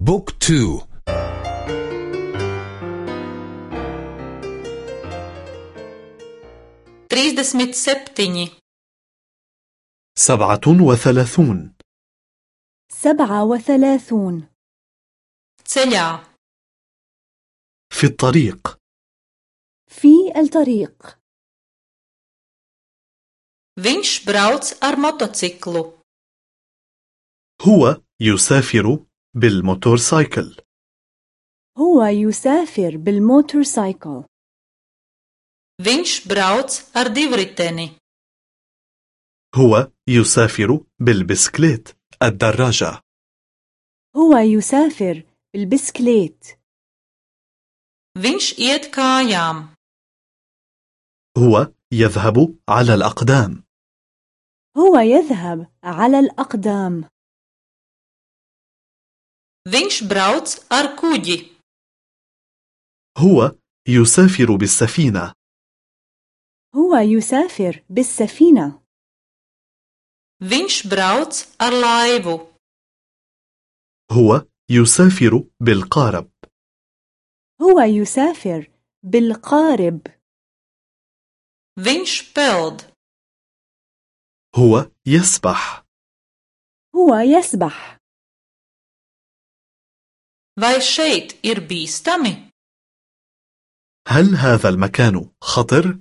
بوك تو. Trīsdesmit septiņi, سبعة وثلاثون. سبعة وثلاثون. Ceļā, في الطريق. في الطريق. Viņš brauc ar motociklu, هو يسافر بالموتورسايكل. هو يسافر بالموتورسايكل. Viņš brauc ar divriteni, هو يسافر بالبسكليت الدراجة. هو يسافر بالبسكليت. Viņš iet kājām, هو يذهب على الأقدام. هو يذهب على الأقدام. Viņš brauc ar kuģi, هو يسافر بالسفينة. هو يسافر بالسفينة. Viņš brauc ar laivu, هو يسافر بالقارب. هو يسافر بالقارب. Viņš peld, هو يسبح. هو يسبح. Vai šeit ir bīstami, هل هذا المكان خطر؟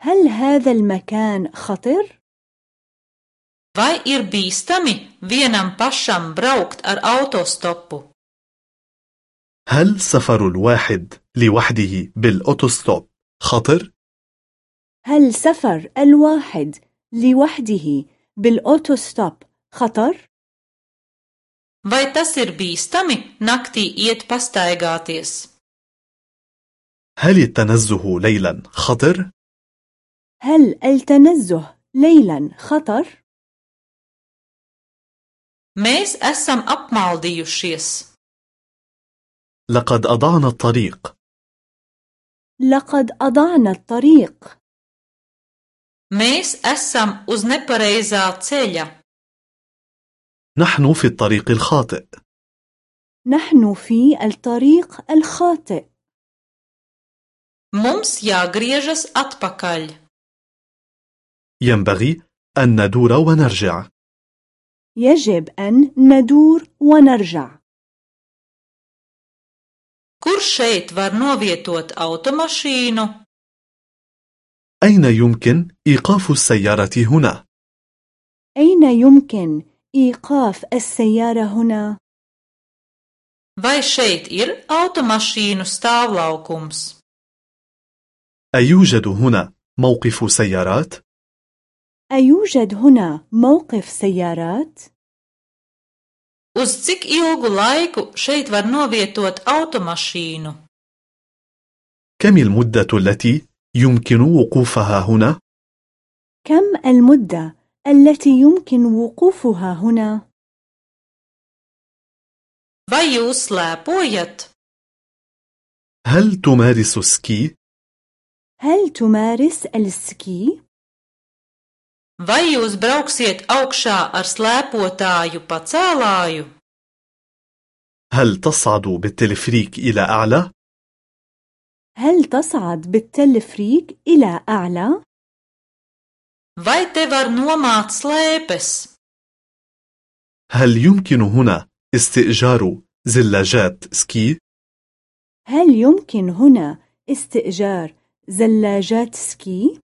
هل هذا المكان خطر؟ vai ir bīstami vienam pašam braukt ar autostopu, هل سفر الواحد لوحده بالأوتوستوب خطر؟ هل سفر الواحد لوحده بالأوتوستوب خطر؟ Vai tas ir bīstami naktī iet pastaigāties. هل التنزه ليلا خطر؟ هل التنزه ليلا خطر؟ Mēs esam apmaldījušies. لقد أضعنا الطريق لقد أضعنا الطريق Mēs esam uz nepareizā ceļa. نحن في الطريق الخاطئ نحن في الطريق الخاطئ Mums jāgriežas atpakaļ. ينبغي أن ندور ونرجع يجب أن ندور ونرجع Kur šeit var novietot automašīnu? أين يمكن إيقاف السيارة هنا؟ أين يمكن إيقاف السيارة هنا؟ Vai šeit ir automašīnu stāvlaukums? أيوجد هنا موقف سيارات؟ أيوجد هنا موقف سيارات؟ Uz cik ilgu laiku šeit var novietot automašīnu? كم المدة التي يمكن وقوفها هنا؟ كم المدة التي يمكن وقوفها هنا؟ Vai jūs slēpojat? هل تمارس سكي؟ هل تمارس السكي؟ Vai jūs brauksiet augšā ar slēpotāju pacēlāju? هل تصعد بالتلفريك إلى أعلى؟ هل تصعد بالتلفريك إلى أعلى؟ Vai te var nomāt slēpes? هل يمكن هنا استئجار زلاجات سكي؟ هل يمكن هنا استئجار زلاجات سكي؟